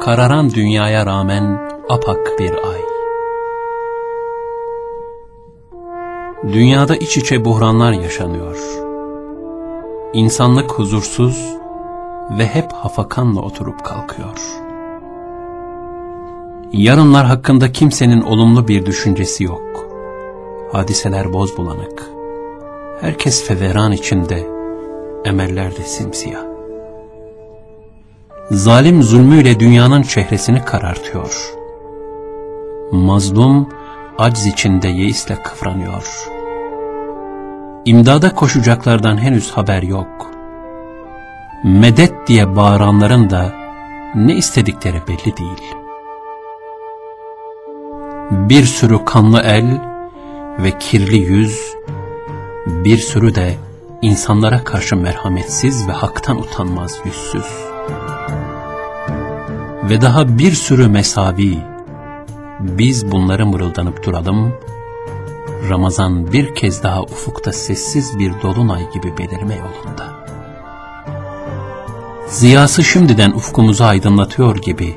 Kararan dünyaya rağmen apak bir ay. Dünyada iç içe buhranlar yaşanıyor. İnsanlık huzursuz ve hep hafakanla oturup kalkıyor. Yarınlar hakkında kimsenin olumlu bir düşüncesi yok. Hadiseler boz bulanık. Herkes feveran içinde, emeller de simsiyah. Zalim zulmüyle dünyanın çehresini karartıyor. Mazlum, acz içinde yeisle kıvranıyor. İmdada koşacaklardan henüz haber yok. Medet diye bağıranların da ne istedikleri belli değil. Bir sürü kanlı el ve kirli yüz, bir sürü de insanlara karşı merhametsiz ve haktan utanmaz yüzsüz. Ve daha bir sürü mesavi, biz bunları mırıldanıp duralım, Ramazan bir kez daha ufukta sessiz bir dolunay gibi belirme yolunda. Ziyası şimdiden ufkumuzu aydınlatıyor gibi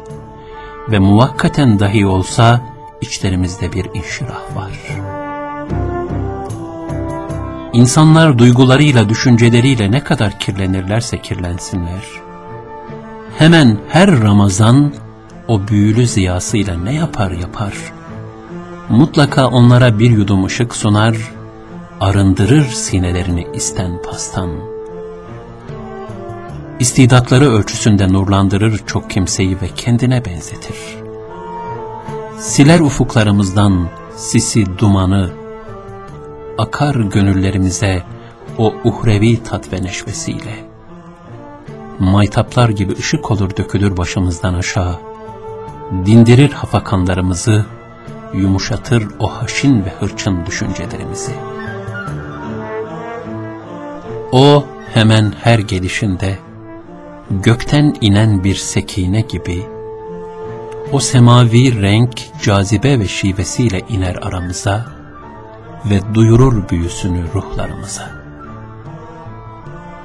ve muvakkaten dahi olsa içlerimizde bir inşirah var. İnsanlar duygularıyla, düşünceleriyle ne kadar kirlenirlerse kirlensinler, hemen her Ramazan o büyülü ziyasıyla ne yapar yapar, mutlaka onlara bir yudum ışık sunar, arındırır sinelerini isten pastan. İstidatları ölçüsünde nurlandırır çok kimseyi ve kendine benzetir. Siler ufuklarımızdan sisi dumanı, akar gönüllerimize o uhrevi tat ve neşvesiyle. Maytaplar gibi ışık olur dökülür başımızdan aşağı, dindirir hafakanlarımızı, yumuşatır o haşin ve hırçın düşüncelerimizi. O hemen her gelişinde gökten inen bir sekine gibi o semavi renk, cazibe ve şivesiyle iner aramıza ve duyurur büyüsünü ruhlarımıza.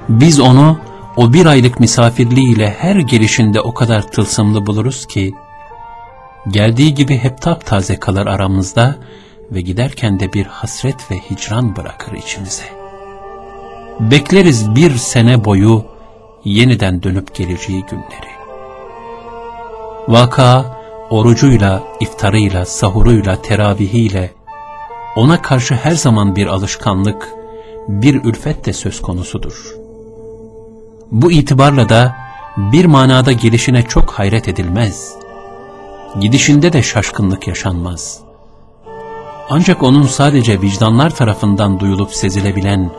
Biz onu o bir aylık misafirliğiyle her gelişinde o kadar tılsımlı buluruz ki, Geldiği gibi hep taptaze kalır aramızda ve giderken de bir hasret ve hicran bırakır içimize. Bekleriz bir sene boyu yeniden dönüp geleceği günleri. Vaka orucuyla, iftarıyla, sahuruyla, teravihiyle ona karşı her zaman bir alışkanlık, bir ülfet de söz konusudur. Bu itibarla da bir manada gelişine çok hayret edilmez gidişinde de şaşkınlık yaşanmaz. Ancak onun sadece vicdanlar tarafından duyulup sezilebilen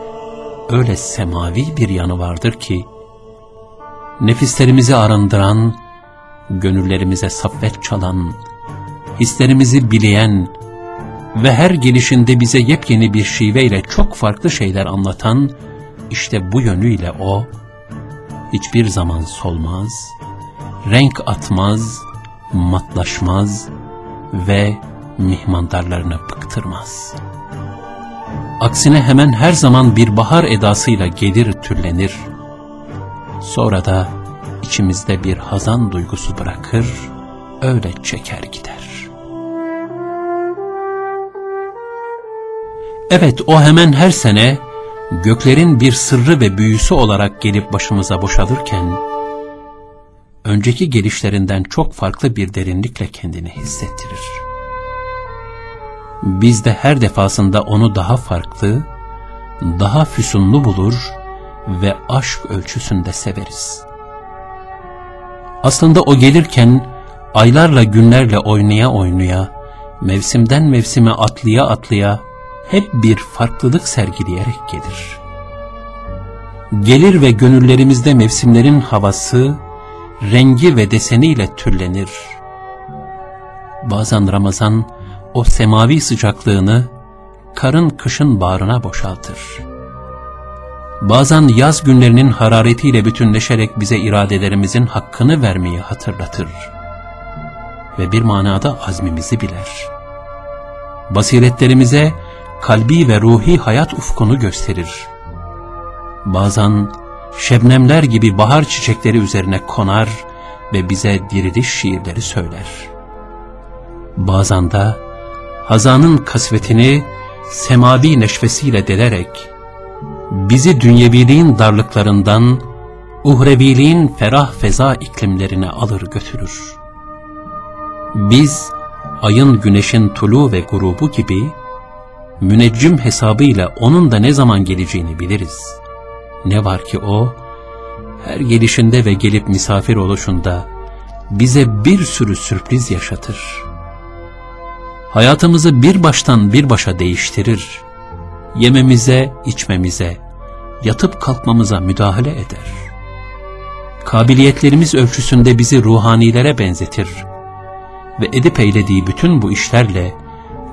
öyle semavi bir yanı vardır ki, nefislerimizi arındıran, gönüllerimize saffet çalan, hislerimizi bileyen ve her gelişinde bize yepyeni bir şiveyle çok farklı şeyler anlatan, işte bu yönüyle o, hiçbir zaman solmaz, renk atmaz, matlaşmaz ve mihmandarlarını bıktırmaz. Aksine hemen her zaman bir bahar edasıyla gelir türlenir. Sonra da içimizde bir hazan duygusu bırakır, öyle çeker gider. Evet o hemen her sene göklerin bir sırrı ve büyüsü olarak gelip başımıza boşalırken, önceki gelişlerinden çok farklı bir derinlikle kendini hissettirir. Biz de her defasında onu daha farklı, daha füsunlu bulur ve aşk ölçüsünde severiz. Aslında o gelirken aylarla günlerle oynaya oynaya, mevsimden mevsime atlıya atlıya hep bir farklılık sergileyerek gelir. Gelir ve gönüllerimizde mevsimlerin havası, rengi ve deseniyle türlenir. Bazen Ramazan o semavi sıcaklığını karın kışın bağrına boşaltır. Bazen yaz günlerinin hararetiyle bütünleşerek bize iradelerimizin hakkını vermeyi hatırlatır. Ve bir manada azmimizi biler. Basiretlerimize kalbi ve ruhi hayat ufkunu gösterir. Bazen şebnemler gibi bahar çiçekleri üzerine konar ve bize diriliş şiirleri söyler. Bazen de hazanın kasvetini semavi neşvesiyle delerek bizi dünyeviliğin darlıklarından uhreviliğin ferah feza iklimlerine alır götürür. Biz ayın güneşin tulu ve grubu gibi müneccim hesabıyla onun da ne zaman geleceğini biliriz. Ne var ki o, her gelişinde ve gelip misafir oluşunda bize bir sürü sürpriz yaşatır. Hayatımızı bir baştan bir başa değiştirir. Yememize, içmemize, yatıp kalkmamıza müdahale eder. Kabiliyetlerimiz ölçüsünde bizi ruhanilere benzetir ve edip eylediği bütün bu işlerle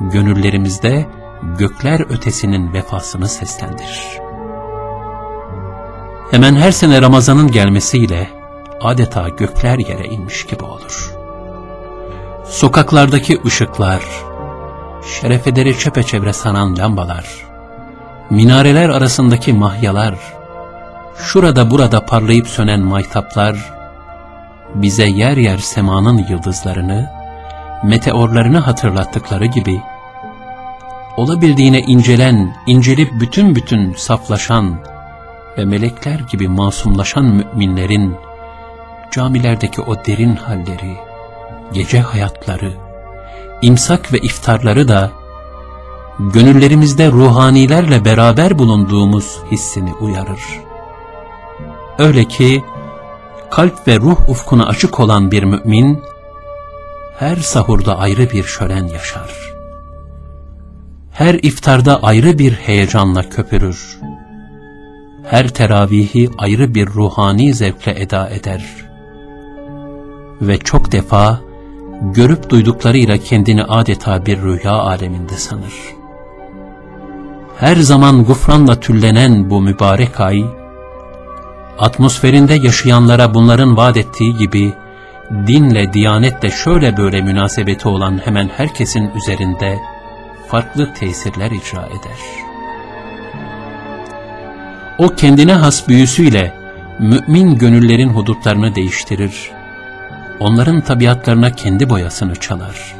gönüllerimizde gökler ötesinin vefasını seslendirir. Hemen her sene Ramazan'ın gelmesiyle adeta gökler yere inmiş gibi olur. Sokaklardaki ışıklar, şerefederi çepeçevre sanan lambalar, minareler arasındaki mahyalar, şurada burada parlayıp sönen maytaplar, bize yer yer semanın yıldızlarını, meteorlarını hatırlattıkları gibi, olabildiğine incelen, incelip bütün bütün saflaşan ve melekler gibi masumlaşan müminlerin, camilerdeki o derin halleri, gece hayatları, imsak ve iftarları da, gönüllerimizde ruhanilerle beraber bulunduğumuz hissini uyarır. Öyle ki, kalp ve ruh ufkuna açık olan bir mümin, her sahurda ayrı bir şölen yaşar. Her iftarda ayrı bir heyecanla köpürür. Her teravihi ayrı bir ruhani zevkle eda eder. Ve çok defa görüp duyduklarıyla kendini adeta bir rüya aleminde sanır. Her zaman gufranla tüllenen bu mübarek ay, atmosferinde yaşayanlara bunların vaat ettiği gibi, dinle, diyanetle şöyle böyle münasebeti olan hemen herkesin üzerinde farklı tesirler icra eder. O kendine has büyüsüyle mümin gönüllerin hudutlarını değiştirir, onların tabiatlarına kendi boyasını çalar.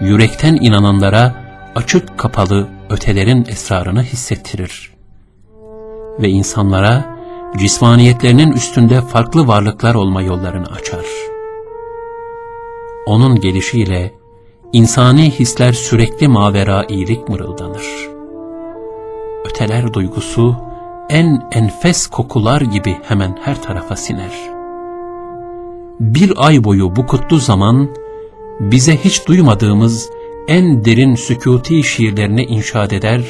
Yürekten inananlara açık kapalı ötelerin esrarını hissettirir. Ve insanlara cismaniyetlerinin üstünde farklı varlıklar olma yollarını açar. Onun gelişiyle insani hisler sürekli mavera iyilik mırıldanır. Öteler duygusu en enfes kokular gibi hemen her tarafa siner. Bir ay boyu bu kutlu zaman bize hiç duymadığımız en derin sükuti şiirlerini inşaat eder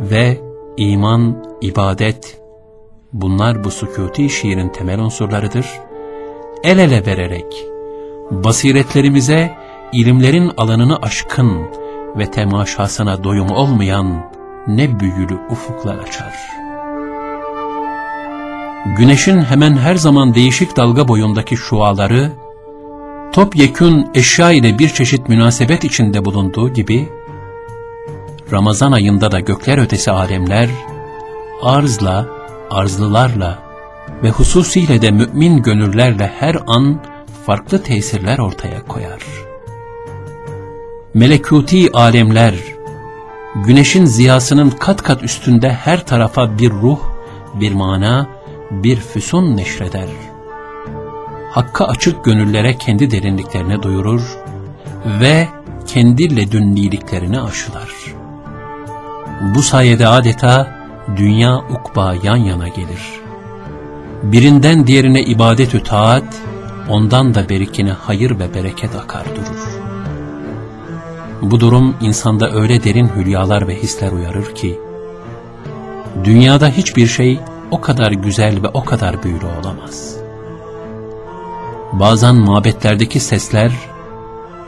ve iman, ibadet, bunlar bu sükuti şiirin temel unsurlarıdır. El ele vererek, basiretlerimize ilimlerin alanını aşkın ve temaşasına doyum olmayan ne büyülü ufuklar açar. Güneşin hemen her zaman değişik dalga boyundaki şuaları, topyekün eşya ile bir çeşit münasebet içinde bulunduğu gibi, Ramazan ayında da gökler ötesi alemler, arzla, arzlılarla ve hususiyle de mümin gönüllerle her an farklı tesirler ortaya koyar. Melekuti alemler, güneşin ziyasının kat kat üstünde her tarafa bir ruh, bir mana, bir füsun neşreder. Hakka açık gönüllere kendi derinliklerine duyurur ve kendi ledünniliklerini aşılar. Bu sayede adeta dünya ukba yan yana gelir. Birinden diğerine ibadet-ü taat, ondan da berikine hayır ve bereket akar durur. Bu durum insanda öyle derin hülyalar ve hisler uyarır ki, dünyada hiçbir şey o kadar güzel ve o kadar büyülü olamaz. Bazen mabetlerdeki sesler,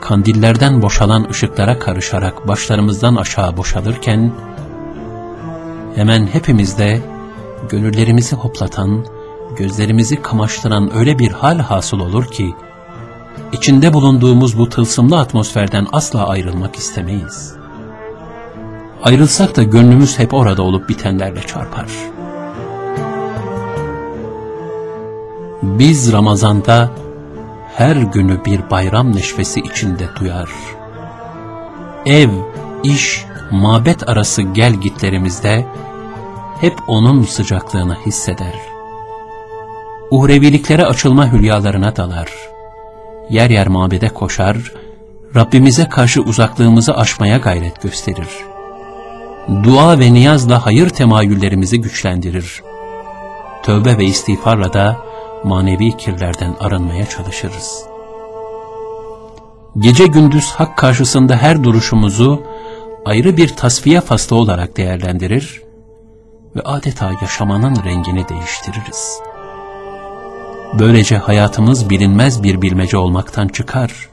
kandillerden boşalan ışıklara karışarak başlarımızdan aşağı boşalırken, hemen hepimizde gönüllerimizi hoplatan, gözlerimizi kamaştıran öyle bir hal hasıl olur ki, içinde bulunduğumuz bu tılsımlı atmosferden asla ayrılmak istemeyiz. Ayrılsak da gönlümüz hep orada olup bitenlerle çarpar. Biz Ramazan'da her günü bir bayram neşvesi içinde duyar. Ev, iş, mabet arası gel gitlerimizde hep onun sıcaklığını hisseder. Uhreviliklere açılma hülyalarına dalar. Yer yer mabede koşar, Rabbimize karşı uzaklığımızı aşmaya gayret gösterir. Dua ve niyazla hayır temayüllerimizi güçlendirir. Tövbe ve istiğfarla da manevi kirlerden arınmaya çalışırız. Gece gündüz hak karşısında her duruşumuzu ayrı bir tasfiye faslı olarak değerlendirir ve adeta yaşamanın rengini değiştiririz. Böylece hayatımız bilinmez bir bilmece olmaktan çıkar.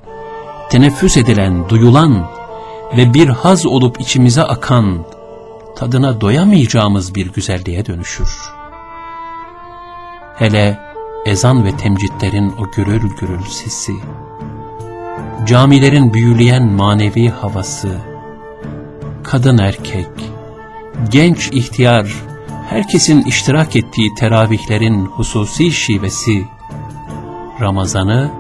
Teneffüs edilen, duyulan ve bir haz olup içimize akan, tadına doyamayacağımız bir güzelliğe dönüşür. Hele ezan ve temcitlerin o gürül gürül sesi, camilerin büyüleyen manevi havası, kadın erkek, genç ihtiyar, herkesin iştirak ettiği teravihlerin hususi şivesi, Ramazan'ı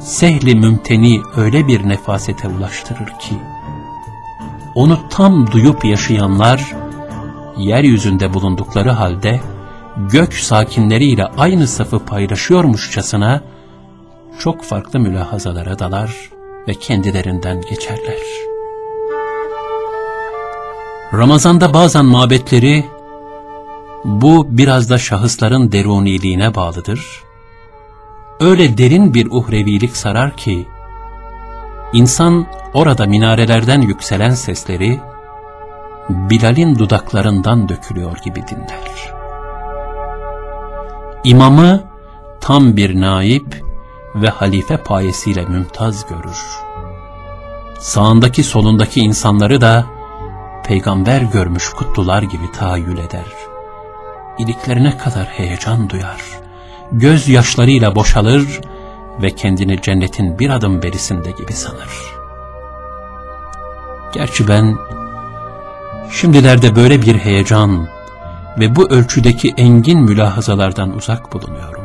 sehli mümteni öyle bir nefasete ulaştırır ki, onu tam duyup yaşayanlar, yeryüzünde bulundukları halde, gök sakinleriyle aynı safı paylaşıyormuşçasına, çok farklı mülahazalara dalar ve kendilerinden geçerler. Ramazanda bazen mabetleri, bu biraz da şahısların deruniliğine bağlıdır. Öyle derin bir uhrevilik sarar ki, insan orada minarelerden yükselen sesleri, Bilal'in dudaklarından dökülüyor gibi dinler. İmamı tam bir naip ve halife payesiyle mümtaz görür. Sağındaki solundaki insanları da peygamber görmüş kutlular gibi tahayyül eder. İliklerine kadar heyecan duyar. Göz yaşlarıyla boşalır ve kendini cennetin bir adım berisinde gibi sanır. Gerçi ben şimdilerde böyle bir heyecan ve bu ölçüdeki engin mülahazalardan uzak bulunuyorum.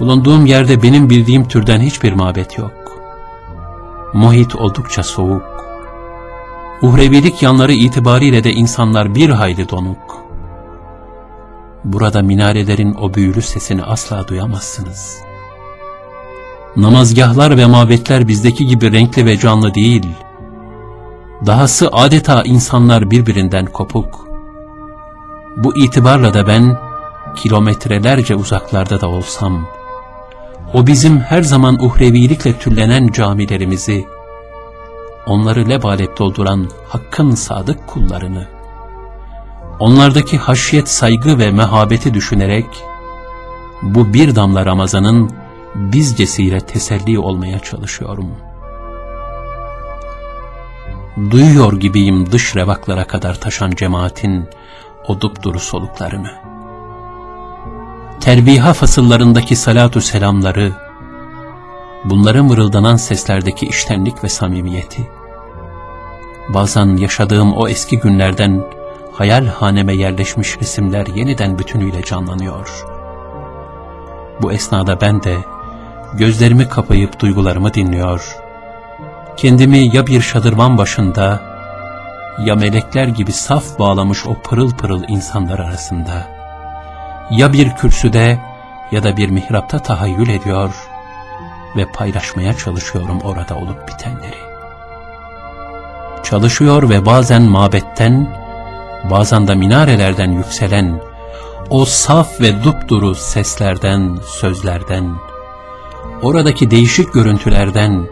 Bulunduğum yerde benim bildiğim türden hiçbir mabet yok. Muhit oldukça soğuk. Uhrevilik yanları itibariyle de insanlar bir hayli donuk. Burada minarelerin o büyülü sesini asla duyamazsınız. Namazgahlar ve mabetler bizdeki gibi renkli ve canlı değil. Dahası adeta insanlar birbirinden kopuk. Bu itibarla da ben kilometrelerce uzaklarda da olsam, o bizim her zaman uhrevilikle tüllenen camilerimizi, onları lebalep dolduran Hakk'ın sadık kullarını, onlardaki haşyet, saygı ve mehabeti düşünerek, bu bir damla Ramazan'ın bizcesiyle teselli olmaya çalışıyorum. Duyuyor gibiyim dış revaklara kadar taşan cemaatin o dupduru soluklarını. Terbiha fasıllarındaki salatu selamları, bunların mırıldanan seslerdeki iştenlik ve samimiyeti, bazen yaşadığım o eski günlerden hayal haneme yerleşmiş resimler yeniden bütünüyle canlanıyor. Bu esnada ben de gözlerimi kapayıp duygularımı dinliyor, kendimi ya bir şadırvan başında, ya melekler gibi saf bağlamış o pırıl pırıl insanlar arasında, ya bir kürsüde ya da bir mihrapta tahayyül ediyor ve paylaşmaya çalışıyorum orada olup bitenleri. Çalışıyor ve bazen mabetten, bazen de minarelerden yükselen o saf ve dupduru seslerden, sözlerden, oradaki değişik görüntülerden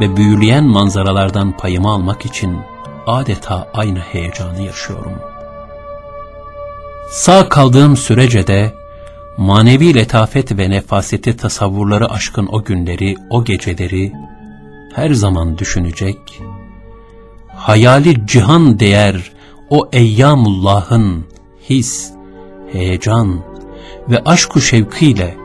ve büyüleyen manzaralardan payımı almak için adeta aynı heyecanı yaşıyorum. Sağ kaldığım sürece de manevi letafet ve nefaseti tasavvurları aşkın o günleri, o geceleri her zaman düşünecek, hayali cihan değer o eyyamullahın his, heyecan ve aşku şevkiyle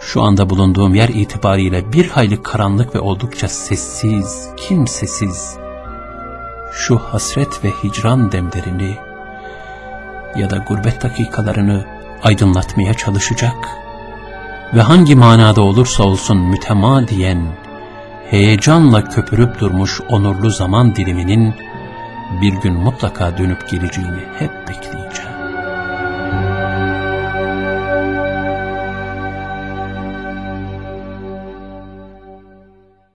şu anda bulunduğum yer itibariyle bir hayli karanlık ve oldukça sessiz, kimsesiz, şu hasret ve hicran demlerini ya da gurbet dakikalarını aydınlatmaya çalışacak ve hangi manada olursa olsun mütemadiyen, heyecanla köpürüp durmuş onurlu zaman diliminin bir gün mutlaka dönüp geleceğini hep bekleyin.